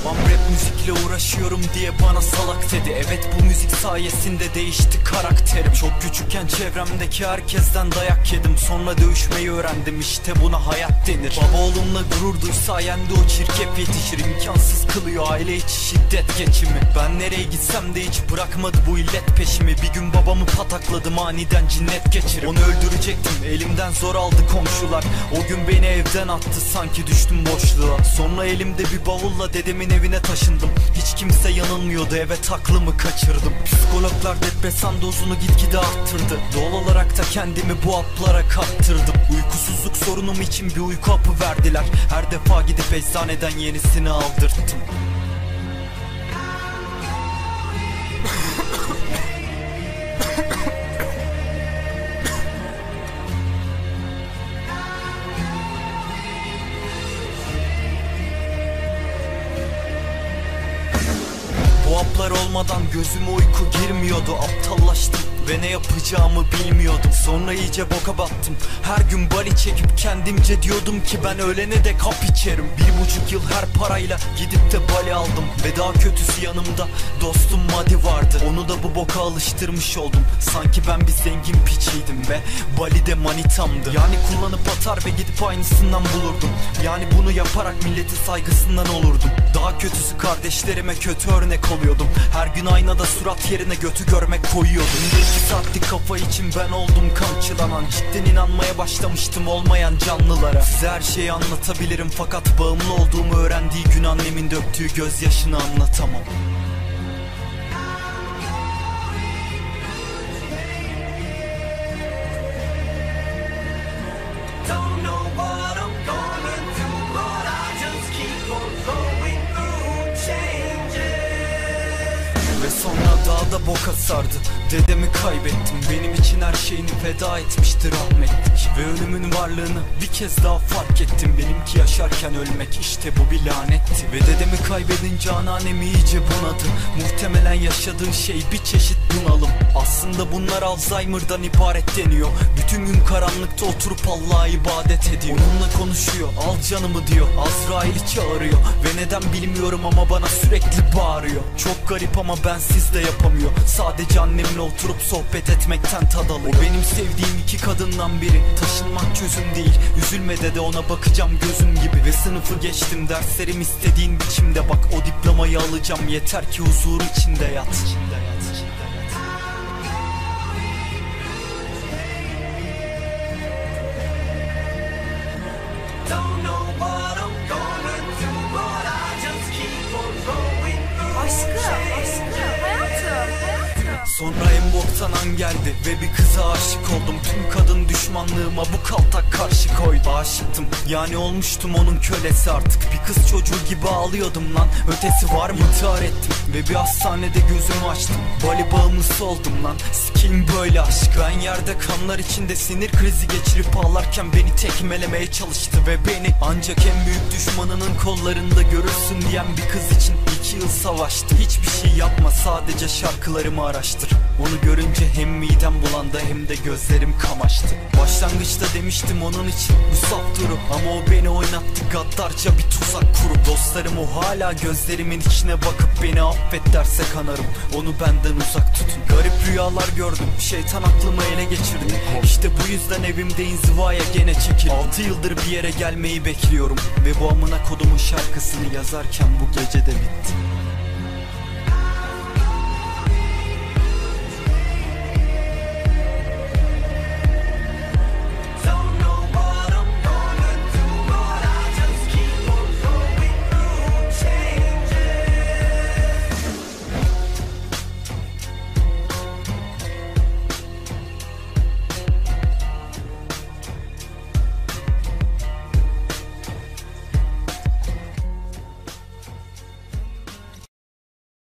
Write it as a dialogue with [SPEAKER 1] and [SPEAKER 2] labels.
[SPEAKER 1] 宝宝。Müzikle uğraşıyorum diye bana salak dedi. Evet bu müzik sayesinde değişti karakterim. Çok küçükken çevremdeki herkesten dayak yedim. Sonra dövüşmeyi öğrendim işte buna hayat denir. Baba oğlumla gurur duy sayende o çirkef yetişir. İmkansız kılıyor aile içi şiddet geçimi. Ben nereye gitsem de hiç bırakmadı bu illet peşimi. Bir gün babamı patakladım aniden cinnet geçirip. Onu öldürecektim elimden zor aldı komşular. O gün beni evden attı sanki düştüm boşluğa. Sonra elimde bir bavulla dedemin evine taşındım. Hiç kimse yanılmıyordu evet aklımı kaçırdım. Psikologlar depresan dozunu gitgide arttırdı. Doğal olarak da kendimi bu haplara kaptırdım. Uykusuzluk sorunum için bir uyku hapı verdiler. Her defa gidip eczaneden yenisini aldırttım Bu haplar olmadan gözüme uyku girmiyordu. Aptallaştım ve ne yapacağımı bilmiyordum. Sonra iyice boka battım Her gün bali çekip kendimce diyordum ki ben ölene de kap içerim. Bir buçuk yıl her parayla gidip de bali aldım. Ve daha kötüsü yanımda dostum Madi vardı. Onu da bu boka alıştırmış oldum. Sanki ben bir zengin piçiydim ve Bali'de manitamdı. Yani kullanıp atar ve gidip aynısından bulurdum. Yani bunu yaparak milleti saygısından olurdum. Daha kötüsü kardeşlerime kötü örnek oluyordum. Her gün aynada surat yerine götü görmek koyuyordum iki saatlik kafa için ben oldum kamçılanan Cidden inanmaya başlamıştım olmayan canlılara. Size her şeyi anlatabilirim fakat bağımlı olduğumu öğrendiği gün annemin döktüğü gözyaşını anlatamam. Ve sonra dağda boka sardı Dedemi kaybettim. Benim için her şeyini feda etmişti rahmetlik Ve ölümün varlığını bir kez daha fark ettim. Benimki yaşarken ölmek işte bu bir lanetti. Ve dedemi kaybedince anneannem iyice bunadı. Muhtemelen yaşadığı şey bir çeşit bunalım. Aslında bunlar Alzheimer'dan ibaret deniyor. Bütün gün karanlıkta oturup Allah'a ibadet ediyor. Onunla konuşuyor al canımı diyor. Azrail'i çağırıyor. Ve neden bilmiyorum ama bana sürekli bağırıyor. Çok garip ama bensiz de yapamıyor. Sadece annemle oturup sohbet etmekten tad alıyor O benim sevdiğim iki kadından biri. Taşınmak çözüm değil. Üzülme de ona bakacağım gözüm gibi. Ve sınıfı geçtim derslerim istediğin biçimde. Bak o diplomayı alacağım. Yeter ki huzur içinde yat, içinde yat, Sonra en boktan an geldi ve bir kıza aşık oldum. Tüm kadın düşmanlığıma bu kaltak karşı koydu. Aşıktım yani olmuştum onun kölesi artık. Bir kız çocuğu gibi ağlıyordum lan. Ötesi var mı? İntihar ettim ve bir hastanede gözümü açtım. Bali bağımlısı oldum lan. Sikeyim böyle aşk. Ben yerde kanlar içinde sinir krizi geçirip ağlarken Beni tekmelemeye çalıştı ve beni Ancak en büyük düşmanının kollarında görürsün diyen bir kız için iki yıl savaştı. Hiçbir şey yapma sadece şarkılarımı araştır Onu görünce hem midem bulandı hem de gözlerim kamaştı. Başlangıçta demiştim onun için bu saf duru. Ama o beni oynattı gaddarca bir tuzak kurup. Dostlarım o hala gözlerimin içine bakıp beni affet derse kanarım. Onu benden uzak tutun. Garip rüyalar gördüm şeytan aklımı ele geçirdi İşte bu yüzden evimde inzivaya gene çekildim. 6 yıldır bir yere gelmeyi bekliyorum. Ve bu amına kodumun şarkısını yazarken bu gece de bitti